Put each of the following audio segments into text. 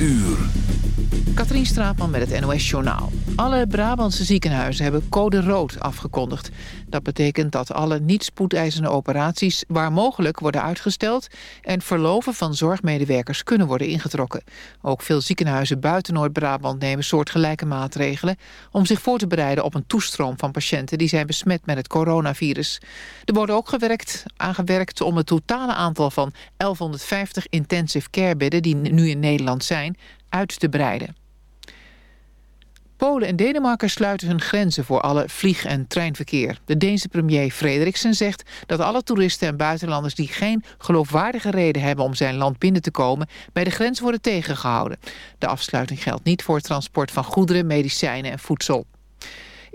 uur. Katrien Straatman met het NOS-journaal. Alle Brabantse ziekenhuizen hebben code rood afgekondigd. Dat betekent dat alle niet-spoedeisende operaties waar mogelijk worden uitgesteld... en verloven van zorgmedewerkers kunnen worden ingetrokken. Ook veel ziekenhuizen buiten Noord-Brabant nemen soortgelijke maatregelen... om zich voor te bereiden op een toestroom van patiënten... die zijn besmet met het coronavirus. Er wordt ook gewerkt, aangewerkt om het totale aantal van 1150 intensive care bedden... die nu in Nederland zijn, uit te breiden. Polen en Denemarken sluiten hun grenzen voor alle vlieg- en treinverkeer. De Deense premier Frederiksen zegt dat alle toeristen en buitenlanders... die geen geloofwaardige reden hebben om zijn land binnen te komen... bij de grens worden tegengehouden. De afsluiting geldt niet voor het transport van goederen, medicijnen en voedsel.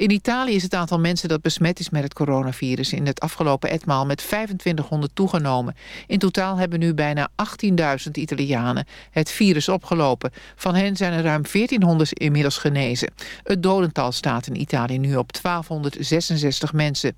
In Italië is het aantal mensen dat besmet is met het coronavirus... in het afgelopen etmaal met 2500 toegenomen. In totaal hebben nu bijna 18.000 Italianen het virus opgelopen. Van hen zijn er ruim 1400 inmiddels genezen. Het dodental staat in Italië nu op 1266 mensen.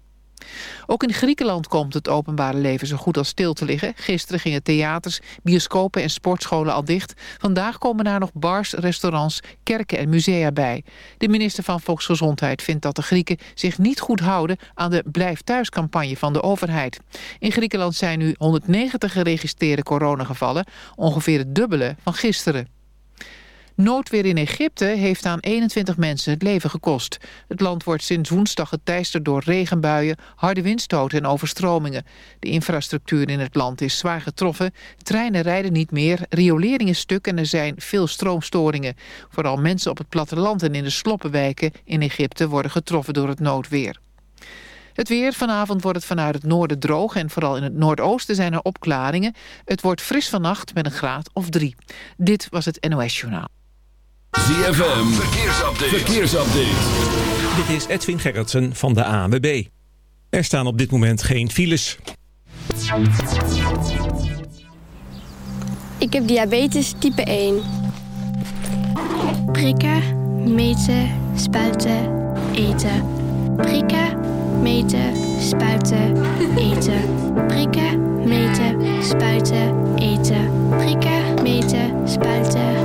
Ook in Griekenland komt het openbare leven zo goed als stil te liggen. Gisteren gingen theaters, bioscopen en sportscholen al dicht. Vandaag komen daar nog bars, restaurants, kerken en musea bij. De minister van Volksgezondheid vindt dat de Grieken zich niet goed houden aan de Blijf thuis-campagne van de overheid. In Griekenland zijn nu 190 geregistreerde coronagevallen, ongeveer het dubbele van gisteren. Noodweer in Egypte heeft aan 21 mensen het leven gekost. Het land wordt sinds woensdag geteisterd door regenbuien, harde windstoten en overstromingen. De infrastructuur in het land is zwaar getroffen. Treinen rijden niet meer, riolering is stuk en er zijn veel stroomstoringen. Vooral mensen op het platteland en in de sloppenwijken in Egypte worden getroffen door het noodweer. Het weer. Vanavond wordt het vanuit het noorden droog... en vooral in het noordoosten zijn er opklaringen. Het wordt fris vannacht met een graad of drie. Dit was het NOS Journaal. ZFM, verkeersupdate. verkeersupdate. Dit is Edwin Gerritsen van de ANWB. Er staan op dit moment geen files. Ik heb diabetes type 1. Prikken, meten, spuiten, eten. Prikken, meten, spuiten, eten. Prikken, meten, spuiten, eten. Prikken, meten, spuiten,